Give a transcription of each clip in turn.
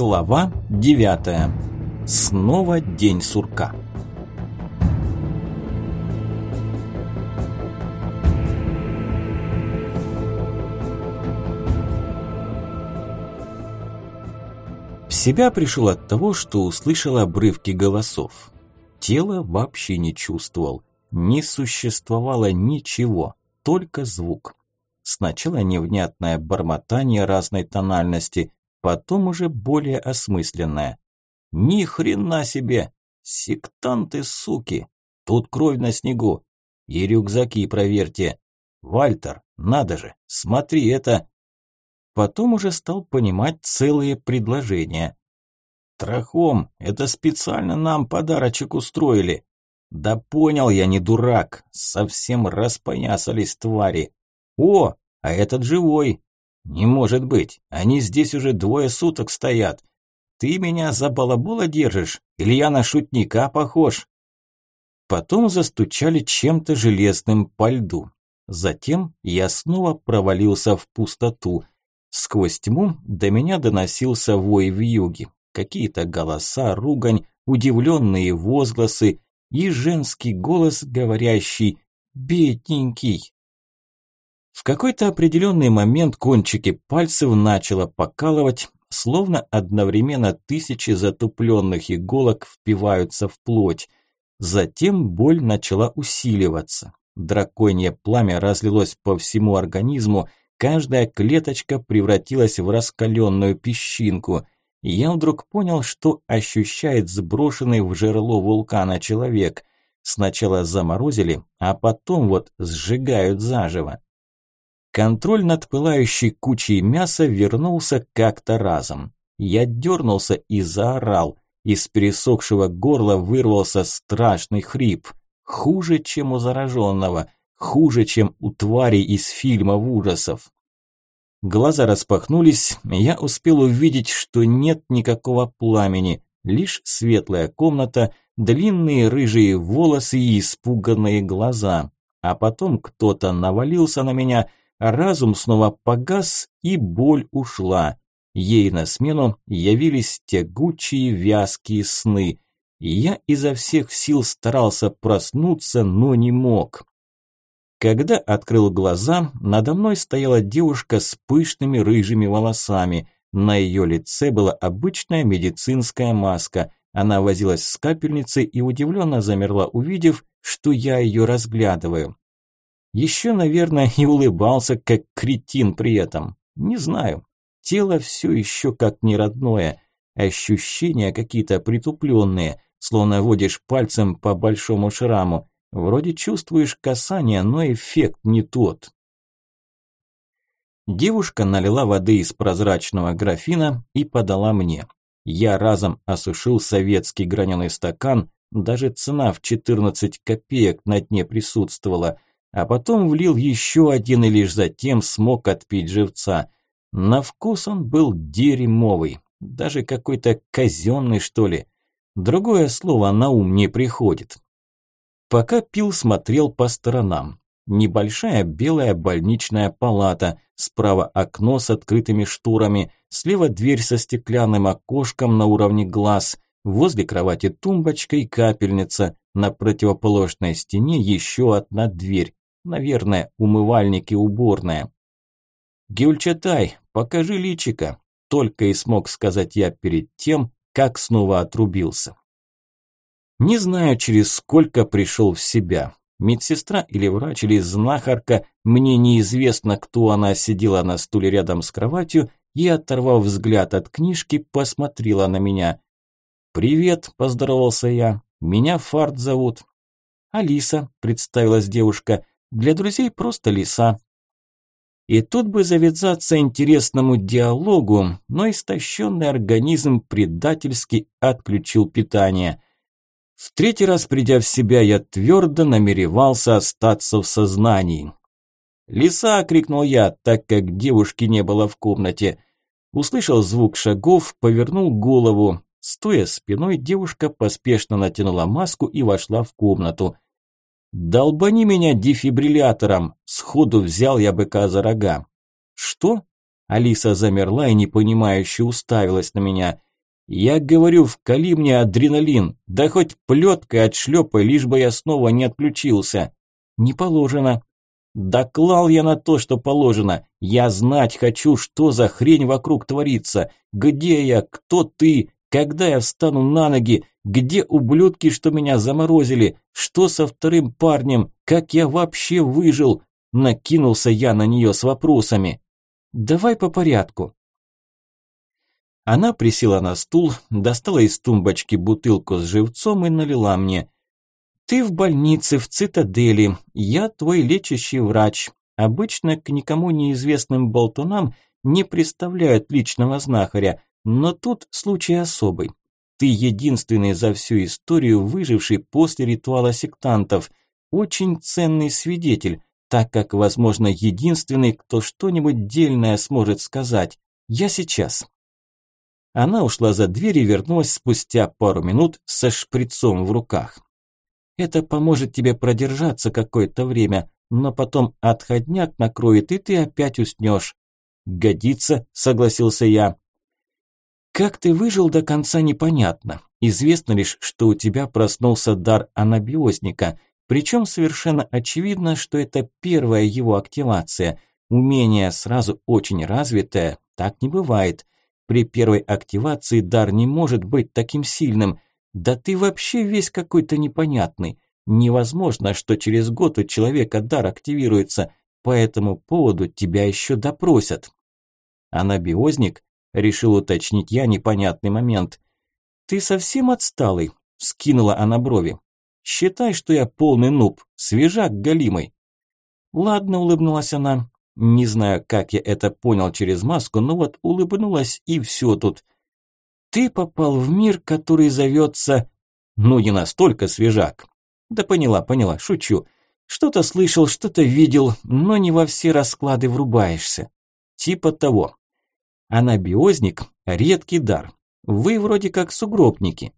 Глава 9. Снова день сурка. В себя пришел от того, что услышал обрывки голосов. Тело вообще не чувствовал. Не существовало ничего, только звук. Сначала невнятное бормотание разной тональности, потом уже более осмысленное. Ни хрена себе! Сектанты, суки! Тут кровь на снегу. И рюкзаки проверьте. Вальтер, надо же, смотри, это... Потом уже стал понимать целые предложения. Трахом, это специально нам подарочек устроили. Да понял я, не дурак. Совсем распоясались твари. О, а этот живой. Не может быть, они здесь уже двое суток стоят. Ты меня за балабола держишь? Или я на шутника похож? Потом застучали чем-то железным по льду. Затем я снова провалился в пустоту. Сквозь тьму до меня доносился вой в юге. Какие-то голоса, ругань, удивленные возгласы и женский голос, говорящий «Бедненький, в какой-то определенный момент кончики пальцев начало покалывать, словно одновременно тысячи затупленных иголок впиваются в плоть. Затем боль начала усиливаться. Драконье пламя разлилось по всему организму, каждая клеточка превратилась в раскаленную песчинку. я вдруг понял, что ощущает сброшенный в жерло вулкана человек. Сначала заморозили, а потом вот сжигают заживо. Контроль над пылающей кучей мяса вернулся как-то разом. Я дернулся и заорал. Из пересохшего горла вырвался страшный хрип. Хуже, чем у зараженного. Хуже, чем у тварей из фильмов ужасов. Глаза распахнулись, я успел увидеть, что нет никакого пламени, лишь светлая комната, длинные рыжие волосы и испуганные глаза. А потом кто-то навалился на меня – Разум снова погас, и боль ушла. Ей на смену явились тягучие вязкие сны. Я изо всех сил старался проснуться, но не мог. Когда открыл глаза, надо мной стояла девушка с пышными рыжими волосами. На ее лице была обычная медицинская маска. Она возилась с капельницей и удивленно замерла, увидев, что я ее разглядываю. Еще, наверное, и улыбался, как кретин при этом. Не знаю. Тело все еще как неродное. Ощущения какие-то притупленные, словно водишь пальцем по большому шраму. Вроде чувствуешь касание, но эффект не тот. Девушка налила воды из прозрачного графина и подала мне. Я разом осушил советский граненый стакан, даже цена в 14 копеек на дне присутствовала – а потом влил еще один и лишь затем смог отпить живца. На вкус он был дерьмовый, даже какой-то казенный, что ли. Другое слово на ум не приходит. Пока пил, смотрел по сторонам. Небольшая белая больничная палата, справа окно с открытыми шторами, слева дверь со стеклянным окошком на уровне глаз, возле кровати тумбочка и капельница, на противоположной стене еще одна дверь, Наверное, умывальник и уборная. «Гюльчатай, покажи личика», – только и смог сказать я перед тем, как снова отрубился. Не знаю, через сколько пришел в себя. Медсестра или врач, или знахарка, мне неизвестно, кто она сидела на стуле рядом с кроватью и, оторвав взгляд от книжки, посмотрела на меня. «Привет», – поздоровался я, – «меня Фарт зовут». «Алиса», – представилась девушка, для друзей просто лиса. И тут бы завязаться интересному диалогу, но истощенный организм предательски отключил питание. В третий раз придя в себя, я твердо намеревался остаться в сознании. «Лиса!» – крикнул я, так как девушки не было в комнате. Услышал звук шагов, повернул голову. Стоя спиной, девушка поспешно натянула маску и вошла в комнату – «Долбани меня дефибриллятором!» Сходу взял я быка за рога. «Что?» Алиса замерла и непонимающе уставилась на меня. Я говорю, вкали мне адреналин, да хоть плеткой отшлепай, лишь бы я снова не отключился. Не положено. Да клал я на то, что положено. Я знать хочу, что за хрень вокруг творится. Где я, кто ты, когда я встану на ноги, где ублюдки, что меня заморозили, что со вторым парнем, как я вообще выжил. Накинулся я на нее с вопросами. Давай по порядку. Она присела на стул, достала из тумбочки бутылку с живцом и налила мне. «Ты в больнице, в цитадели. Я твой лечащий врач. Обычно к никому неизвестным болтунам не представляют личного знахаря, но тут случай особый. Ты единственный за всю историю выживший после ритуала сектантов. Очень ценный свидетель, так как, возможно, единственный, кто что-нибудь дельное сможет сказать. Я сейчас». Она ушла за дверь и вернулась спустя пару минут со шприцом в руках. Это поможет тебе продержаться какое-то время, но потом отходняк накроет, и ты опять уснешь. Годится, согласился я. Как ты выжил до конца непонятно. Известно лишь, что у тебя проснулся дар анабиозника, причем совершенно очевидно, что это первая его активация. Умение сразу очень развитое, так не бывает. При первой активации дар не может быть таким сильным. Да ты вообще весь какой-то непонятный. Невозможно, что через год у человека дар активируется. По этому поводу тебя еще допросят. Анабиозник? Решил уточнить я непонятный момент. Ты совсем отсталый? Скинула она брови. Считай, что я полный нуб, свежак галимый. Ладно, улыбнулась она. Не знаю, как я это понял через маску, но вот улыбнулась и все тут. Ты попал в мир, который зовется... Ну, не настолько свежак. Да поняла, поняла, шучу. Что-то слышал, что-то видел, но не во все расклады врубаешься. Типа того. Анабиозник – редкий дар. Вы вроде как сугробники.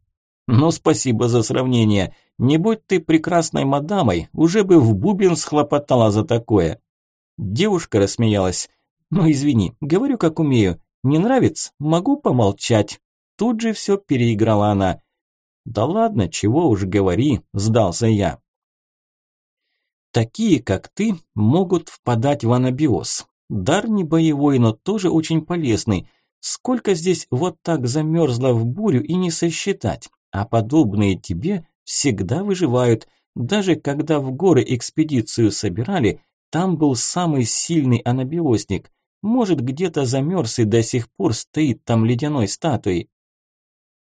Ну, спасибо за сравнение. Не будь ты прекрасной мадамой, уже бы в бубен схлопотала за такое. Девушка рассмеялась. «Ну, извини, говорю, как умею. Не нравится? Могу помолчать». Тут же все переиграла она. «Да ладно, чего уж говори», – сдался я. Такие, как ты, могут впадать в анабиоз. Дар не боевой, но тоже очень полезный. Сколько здесь вот так замерзло в бурю и не сосчитать. А подобные тебе всегда выживают. Даже когда в горы экспедицию собирали, там был самый сильный анабиозник. Может, где-то замерз и до сих пор стоит там ледяной статуей.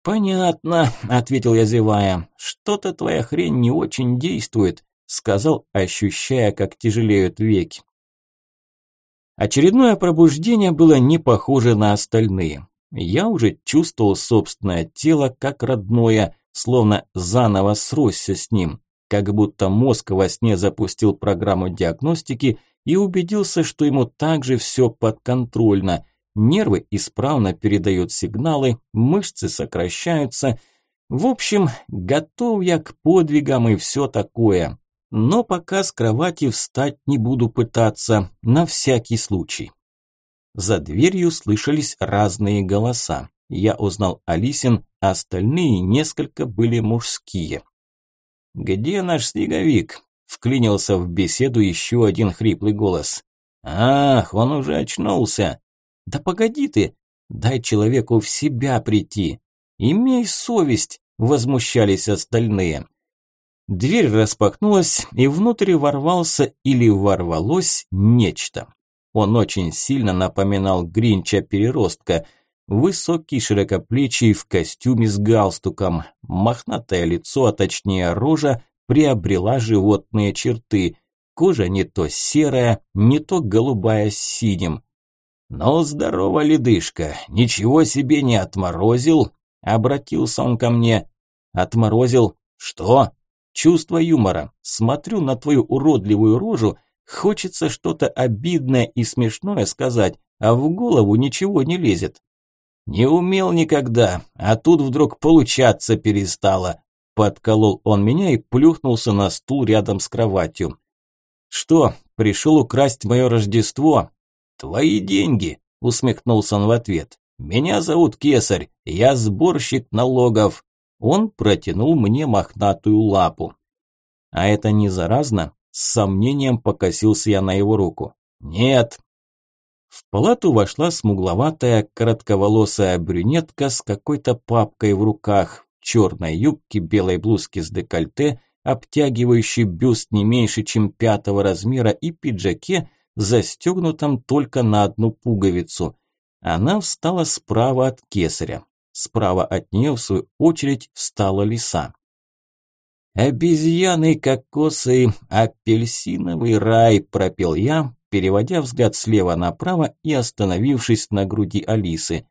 «Понятно», – ответил я, зевая. «Что-то твоя хрень не очень действует», – сказал, ощущая, как тяжелеют веки. Очередное пробуждение было не похоже на остальные. Я уже чувствовал собственное тело как родное, словно заново сросся с ним как будто мозг во сне запустил программу диагностики и убедился, что ему также все подконтрольно. Нервы исправно передают сигналы, мышцы сокращаются. В общем, готов я к подвигам и все такое. Но пока с кровати встать не буду пытаться, на всякий случай. За дверью слышались разные голоса. Я узнал Алисин, а остальные несколько были мужские. «Где наш снеговик?» – вклинился в беседу еще один хриплый голос. «Ах, он уже очнулся!» «Да погоди ты! Дай человеку в себя прийти! Имей совесть!» – возмущались остальные. Дверь распахнулась, и внутрь ворвался или ворвалось нечто. Он очень сильно напоминал Гринча-переростка – Высокий, широкоплечий, в костюме с галстуком. Мохнатое лицо, а точнее рожа, приобрела животные черты. Кожа не то серая, не то голубая с синим. «Ну, здорово, ледышка, ничего себе не отморозил?» Обратился он ко мне. «Отморозил? Что?» «Чувство юмора. Смотрю на твою уродливую рожу, хочется что-то обидное и смешное сказать, а в голову ничего не лезет. Не умел никогда, а тут вдруг получаться перестало. Подколол он меня и плюхнулся на стул рядом с кроватью. Что, пришел украсть мое Рождество? Твои деньги, усмехнулся он в ответ. Меня зовут Кесарь, я сборщик налогов». Он протянул мне мохнатую лапу. «А это не заразно?» С сомнением покосился я на его руку. «Нет». В палату вошла смугловатая, коротковолосая брюнетка с какой-то папкой в руках, черной юбке, белой блузке с декольте, обтягивающей бюст не меньше, чем пятого размера и пиджаке, застегнутом только на одну пуговицу. Она встала справа от кесаря. Справа от нее, в свою очередь, встала лиса. «Обезьяны, кокосы, апельсиновый рай», – пропел я, переводя взгляд слева направо и остановившись на груди Алисы.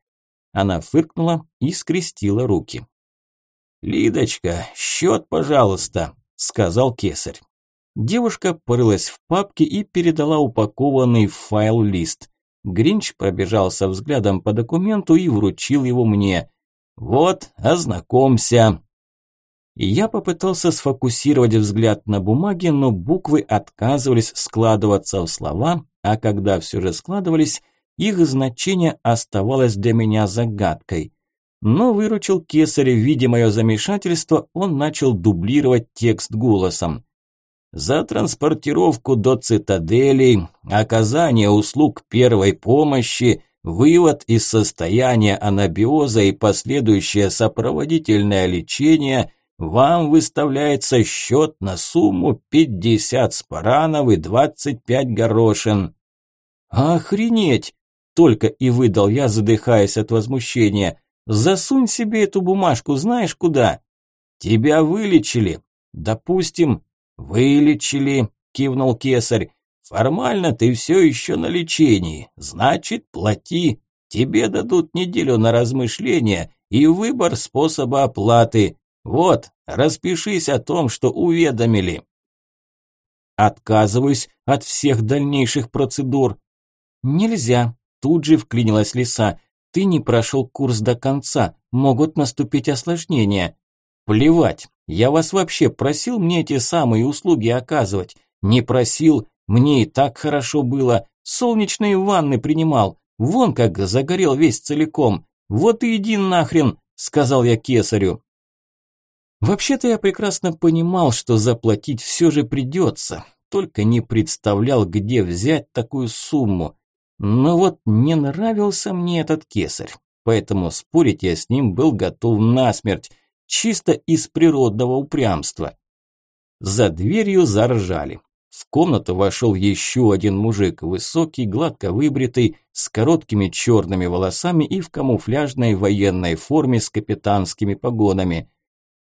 Она фыркнула и скрестила руки. «Лидочка, счет, пожалуйста», – сказал кесарь. Девушка порылась в папке и передала упакованный файл лист. Гринч пробежался взглядом по документу и вручил его мне. «Вот, ознакомься». Я попытался сфокусировать взгляд на бумаге, но буквы отказывались складываться в слова, а когда все же складывались, их значение оставалось для меня загадкой. Но выручил кесаря, видя мое замешательство, он начал дублировать текст голосом. За транспортировку до цитадели, оказание услуг первой помощи, вывод из состояния анабиоза и последующее сопроводительное лечение – вам выставляется счет на сумму 50 спаранов и 25 горошин. Охренеть! Только и выдал я, задыхаясь от возмущения. Засунь себе эту бумажку, знаешь куда? Тебя вылечили. Допустим, вылечили, кивнул кесарь. Формально ты все еще на лечении, значит, плати. Тебе дадут неделю на размышления и выбор способа оплаты. Вот, распишись о том, что уведомили. Отказываюсь от всех дальнейших процедур. Нельзя, тут же вклинилась лиса. Ты не прошел курс до конца, могут наступить осложнения. Плевать, я вас вообще просил мне эти самые услуги оказывать. Не просил, мне и так хорошо было. Солнечные ванны принимал. Вон как загорел весь целиком. Вот и иди нахрен, сказал я кесарю. Вообще-то я прекрасно понимал, что заплатить все же придется, только не представлял, где взять такую сумму. Но вот не нравился мне этот кесарь, поэтому спорить я с ним был готов насмерть, чисто из природного упрямства. За дверью заржали. В комнату вошел еще один мужик, высокий, гладко выбритый, с короткими черными волосами и в камуфляжной военной форме с капитанскими погонами –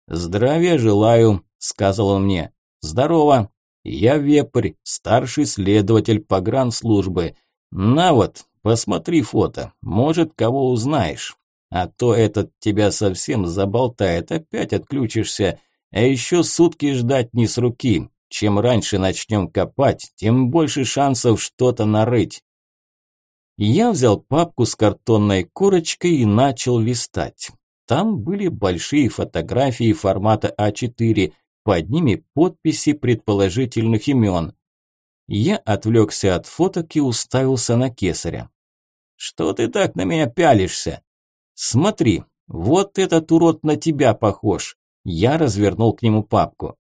«Здравия желаю», – сказал он мне. «Здорово. Я Вепрь, старший следователь погранслужбы. На вот, посмотри фото, может, кого узнаешь. А то этот тебя совсем заболтает, опять отключишься, а еще сутки ждать не с руки. Чем раньше начнем копать, тем больше шансов что-то нарыть». Я взял папку с картонной корочкой и начал листать. Там были большие фотографии формата А4, под ними подписи предположительных имен. Я отвлекся от фоток и уставился на кесаря. «Что ты так на меня пялишься?» «Смотри, вот этот урод на тебя похож». Я развернул к нему папку.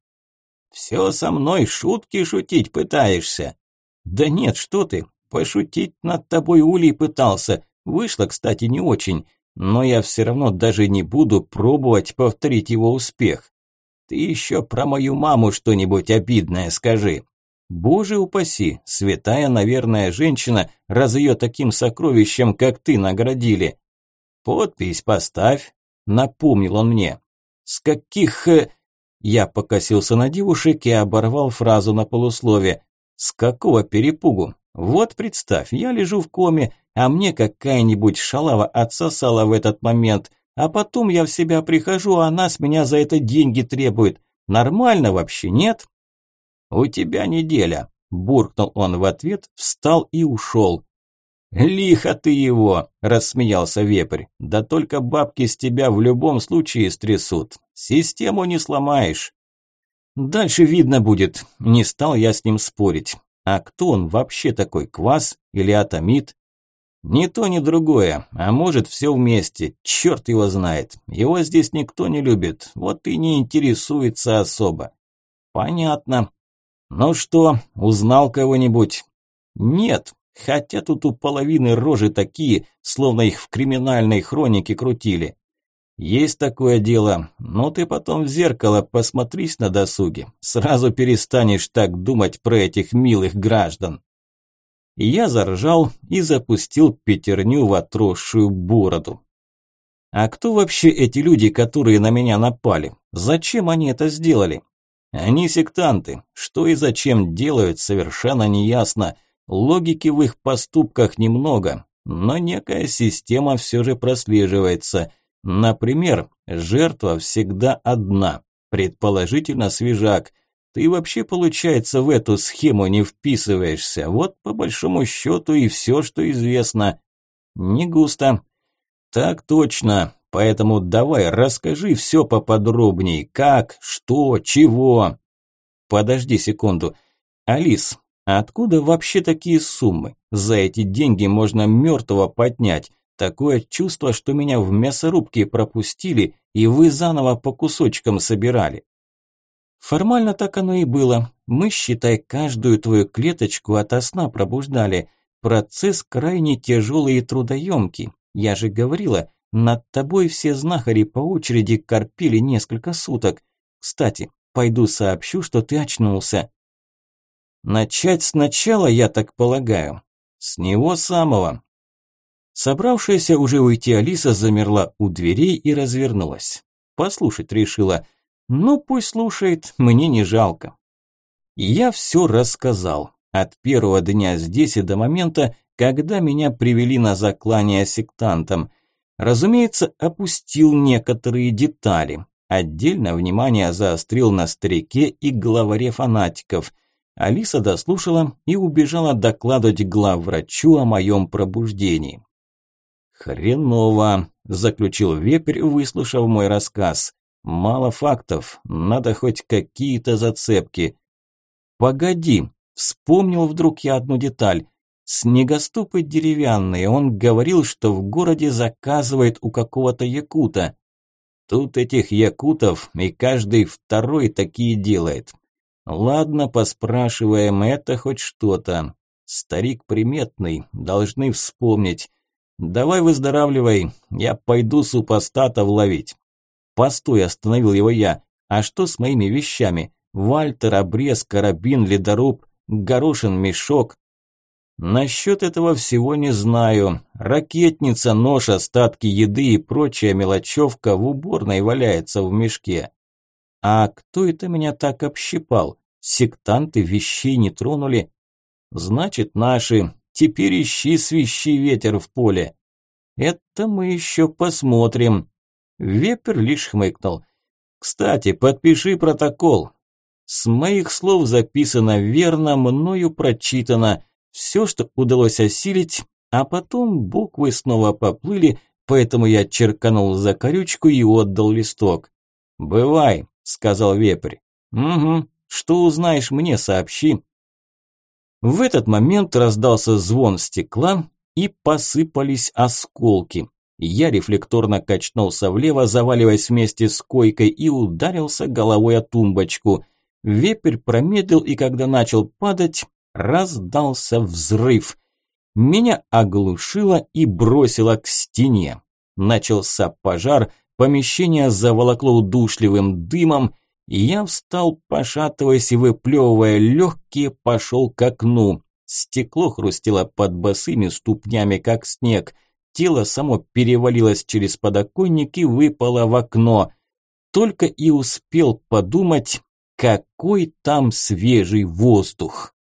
«Все со мной шутки шутить пытаешься?» «Да нет, что ты, пошутить над тобой Улей пытался. Вышло, кстати, не очень но я все равно даже не буду пробовать повторить его успех. Ты еще про мою маму что-нибудь обидное скажи. Боже упаси, святая, наверное, женщина, раз ее таким сокровищем, как ты, наградили. Подпись поставь, напомнил он мне. С каких... Я покосился на девушек и оборвал фразу на полуслове. С какого перепугу? Вот представь, я лежу в коме, а мне какая-нибудь шалава отсосала в этот момент, а потом я в себя прихожу, а она с меня за это деньги требует. Нормально вообще, нет? У тебя неделя, буркнул он в ответ, встал и ушел. «Лихо ты его!» – рассмеялся вепрь. «Да только бабки с тебя в любом случае стрясут. Систему не сломаешь». «Дальше видно будет», – не стал я с ним спорить. «А кто он вообще такой, квас или атомит?» Ни то, ни другое, а может все вместе, черт его знает. Его здесь никто не любит, вот и не интересуется особо. Понятно. Ну что, узнал кого-нибудь? Нет, хотя тут у половины рожи такие, словно их в криминальной хронике крутили. Есть такое дело, но ты потом в зеркало посмотрись на досуге, сразу перестанешь так думать про этих милых граждан. Я заржал и запустил пятерню в отросшую бороду. А кто вообще эти люди, которые на меня напали? Зачем они это сделали? Они сектанты. Что и зачем делают, совершенно неясно. Логики в их поступках немного, но некая система все же прослеживается. Например, жертва всегда одна, предположительно свежак – ты вообще, получается, в эту схему не вписываешься. Вот по большому счету и все, что известно. Не густо. Так точно. Поэтому давай расскажи все поподробней. Как, что, чего. Подожди секунду. Алис, откуда вообще такие суммы? За эти деньги можно мертвого поднять. Такое чувство, что меня в мясорубке пропустили, и вы заново по кусочкам собирали. Формально так оно и было. Мы, считай, каждую твою клеточку ото сна пробуждали. Процесс крайне тяжелый и трудоемкий. Я же говорила, над тобой все знахари по очереди корпели несколько суток. Кстати, пойду сообщу, что ты очнулся. Начать сначала, я так полагаю. С него самого. Собравшаяся уже уйти Алиса замерла у дверей и развернулась. Послушать решила – ну, пусть слушает, мне не жалко. Я все рассказал. От первого дня здесь и до момента, когда меня привели на заклание сектантам. Разумеется, опустил некоторые детали. Отдельно внимание заострил на старике и главаре фанатиков. Алиса дослушала и убежала докладывать главврачу о моем пробуждении. «Хреново», – заключил вепрь, выслушав мой рассказ. Мало фактов, надо хоть какие-то зацепки. Погоди, вспомнил вдруг я одну деталь. Снегоступы деревянные, он говорил, что в городе заказывает у какого-то якута. Тут этих якутов и каждый второй такие делает. Ладно, поспрашиваем, это хоть что-то. Старик приметный, должны вспомнить. Давай выздоравливай, я пойду супостатов ловить. «Постой!» – остановил его я. «А что с моими вещами? Вальтер, обрез, карабин, ледоруб, горошин, мешок?» «Насчет этого всего не знаю. Ракетница, нож, остатки еды и прочая мелочевка в уборной валяется в мешке». «А кто это меня так общипал? Сектанты вещей не тронули?» «Значит, наши. Теперь ищи свищи ветер в поле». «Это мы еще посмотрим», Вепер лишь хмыкнул. «Кстати, подпиши протокол. С моих слов записано верно, мною прочитано. Все, что удалось осилить, а потом буквы снова поплыли, поэтому я черканул за корючку и отдал листок. «Бывай», – сказал вепрь. «Угу, что узнаешь, мне сообщи». В этот момент раздался звон стекла и посыпались осколки. Я рефлекторно качнулся влево, заваливаясь вместе с койкой и ударился головой о тумбочку. Вепрь промедлил и когда начал падать, раздался взрыв. Меня оглушило и бросило к стене. Начался пожар, помещение заволокло удушливым дымом, я встал, пошатываясь и выплевывая легкие, пошел к окну. Стекло хрустело под босыми ступнями, как снег – Тело само перевалилось через подоконник и выпало в окно. Только и успел подумать, какой там свежий воздух.